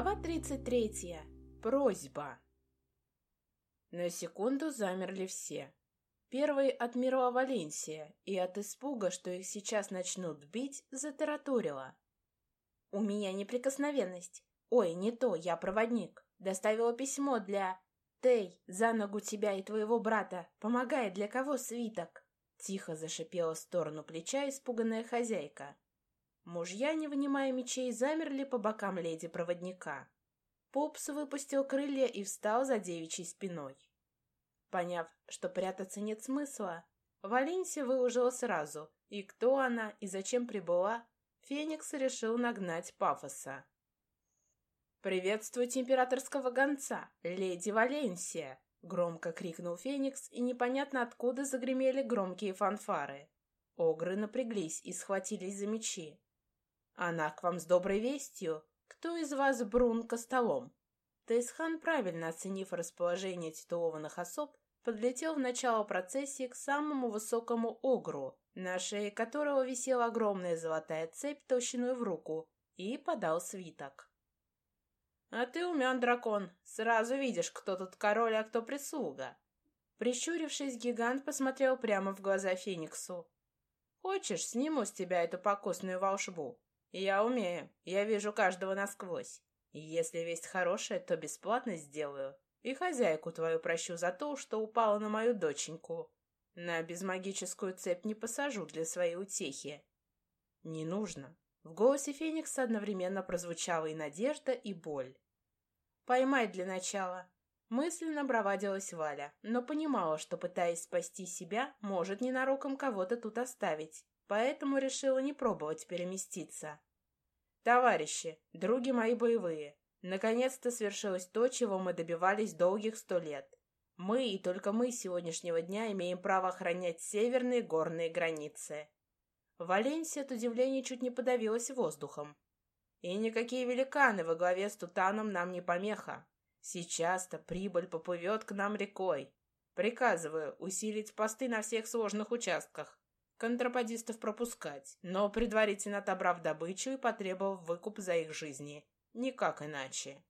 Глава 33. Просьба. На секунду замерли все. Первый отмерла Валенсия и от испуга, что их сейчас начнут бить, затараторила. «У меня неприкосновенность. Ой, не то, я проводник. Доставила письмо для... Тей, за ногу тебя и твоего брата. Помогает для кого свиток?» Тихо зашипела в сторону плеча испуганная хозяйка. Мужья, не вынимая мечей, замерли по бокам леди-проводника. Попс выпустил крылья и встал за девичьей спиной. Поняв, что прятаться нет смысла, Валенсия выложила сразу, и кто она, и зачем прибыла, Феникс решил нагнать пафоса. «Приветствуйте императорского гонца, леди Валенсия!» — громко крикнул Феникс, и непонятно откуда загремели громкие фанфары. Огры напряглись и схватились за мечи. Она к вам с доброй вестью. Кто из вас Брун столом? Тейсхан, правильно оценив расположение титулованных особ, подлетел в начало процессии к самому высокому огру, на шее которого висела огромная золотая цепь толщиной в руку, и подал свиток. «А ты умен, дракон. Сразу видишь, кто тут король, а кто прислуга». Прищурившись, гигант посмотрел прямо в глаза Фениксу. «Хочешь, сниму с тебя эту покосную волшбу? «Я умею. Я вижу каждого насквозь. И если весть хорошая, то бесплатно сделаю. И хозяйку твою прощу за то, что упала на мою доченьку. На безмагическую цепь не посажу для своей утехи». «Не нужно». В голосе Феникса одновременно прозвучала и надежда, и боль. «Поймай для начала». Мысленно бравадилась Валя, но понимала, что, пытаясь спасти себя, может ненароком кого-то тут оставить поэтому решила не пробовать переместиться. Товарищи, други мои боевые, наконец-то свершилось то, чего мы добивались долгих сто лет. Мы и только мы с сегодняшнего дня имеем право охранять северные горные границы. Валенсия от удивления чуть не подавилась воздухом. И никакие великаны во главе с Тутаном нам не помеха. Сейчас-то прибыль поплывет к нам рекой. Приказываю усилить посты на всех сложных участках, контрабандистов пропускать, но предварительно отобрав добычу и потребовав выкуп за их жизни. Никак иначе.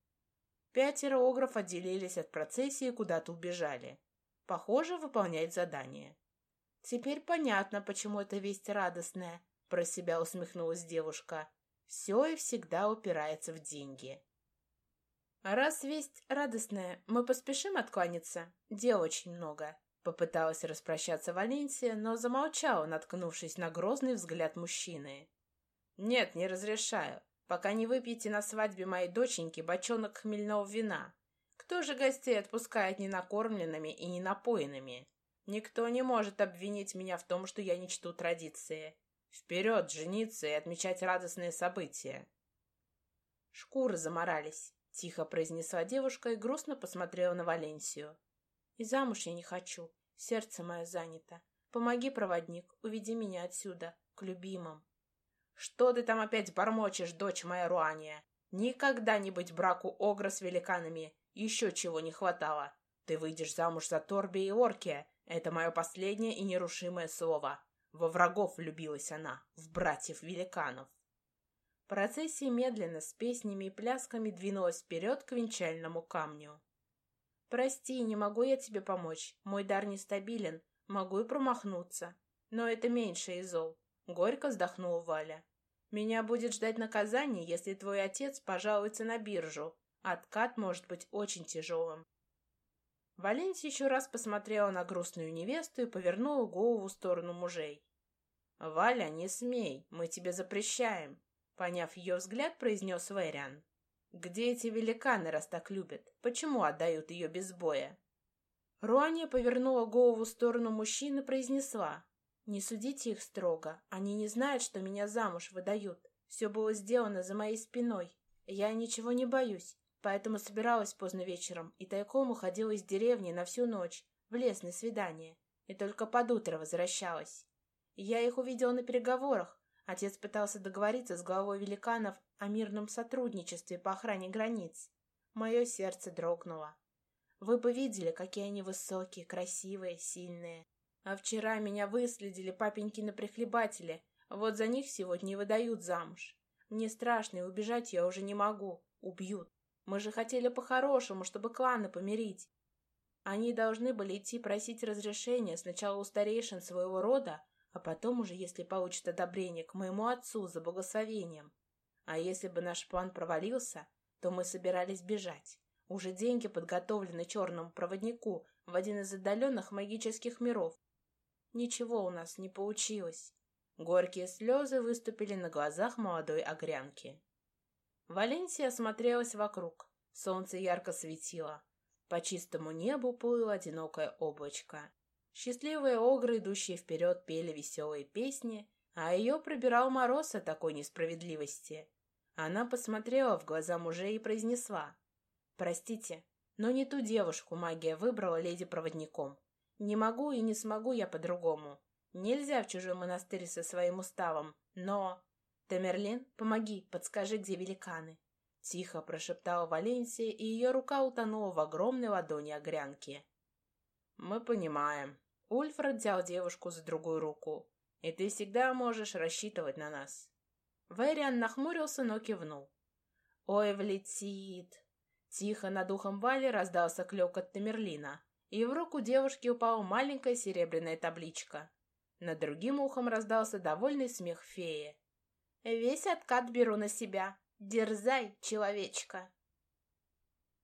Пятеро огров отделились от процессии и куда-то убежали. Похоже, выполнять задание. Теперь понятно, почему эта весть радостная, про себя усмехнулась девушка. Все и всегда упирается в деньги. Раз весть радостная, мы поспешим откланяться. Дел очень много. Попыталась распрощаться Валенсия, но замолчала, наткнувшись на грозный взгляд мужчины. «Нет, не разрешаю, пока не выпьете на свадьбе моей доченьки бочонок хмельного вина. Кто же гостей отпускает ненакормленными и ненапоенными? Никто не может обвинить меня в том, что я не чту традиции. Вперед, жениться и отмечать радостные события!» «Шкуры заморались», — тихо произнесла девушка и грустно посмотрела на Валенсию. И замуж я не хочу. Сердце мое занято. Помоги, проводник, уведи меня отсюда, к любимым. Что ты там опять бормочешь, дочь моя Руания? Никогда не быть браку Огра с великанами. Еще чего не хватало. Ты выйдешь замуж за Торби и Оркия. Это мое последнее и нерушимое слово. Во врагов влюбилась она, в братьев-великанов. Процессия медленно, с песнями и плясками двинулась вперед к венчальному камню. «Прости, не могу я тебе помочь. Мой дар нестабилен. Могу и промахнуться. Но это меньше из зол», — горько вздохнула Валя. «Меня будет ждать наказание, если твой отец пожалуется на биржу. Откат может быть очень тяжелым». Валенсия еще раз посмотрела на грустную невесту и повернула голову в сторону мужей. «Валя, не смей, мы тебе запрещаем», — поняв ее взгляд, произнес Вэриан. Где эти великаны, раз так любят? Почему отдают ее без боя? Руания повернула голову в сторону мужчины и произнесла. «Не судите их строго. Они не знают, что меня замуж выдают. Все было сделано за моей спиной. Я ничего не боюсь, поэтому собиралась поздно вечером и тайком уходила из деревни на всю ночь, в лес на свидание, и только под утро возвращалась. Я их увидела на переговорах, Отец пытался договориться с главой великанов о мирном сотрудничестве по охране границ. Мое сердце дрогнуло. Вы бы видели, какие они высокие, красивые, сильные. А вчера меня выследили папенькины прихлебатели. Вот за них сегодня и выдают замуж. Мне страшно, и убежать я уже не могу. Убьют. Мы же хотели по-хорошему, чтобы кланы помирить. Они должны были идти просить разрешения сначала у старейшин своего рода, а потом уже, если получат одобрение, к моему отцу за благословением. А если бы наш план провалился, то мы собирались бежать. Уже деньги подготовлены черному проводнику в один из отдаленных магических миров. Ничего у нас не получилось. Горькие слезы выступили на глазах молодой огрянки. Валенсия осмотрелась вокруг. Солнце ярко светило. По чистому небу плыло одинокое облачко. Счастливые огры, идущие вперед, пели веселые песни, а ее пробирал мороз от такой несправедливости. Она посмотрела в глаза мужей и произнесла. «Простите, но не ту девушку магия выбрала леди-проводником. Не могу и не смогу я по-другому. Нельзя в чужой монастырь со своим уставом, но... Тамерлин, помоги, подскажи, где великаны. Тихо прошептала Валенсия, и ее рука утонула в огромной ладони огрянки. Мы понимаем. Ульфред взял девушку за другую руку. И ты всегда можешь рассчитывать на нас. Вэриан нахмурился, но кивнул. Ой, влетит. Тихо над ухом Вали раздался клёкот Тамерлина, и в руку девушки упала маленькая серебряная табличка. Над другим ухом раздался довольный смех феи. «Весь откат беру на себя. Дерзай, человечка!»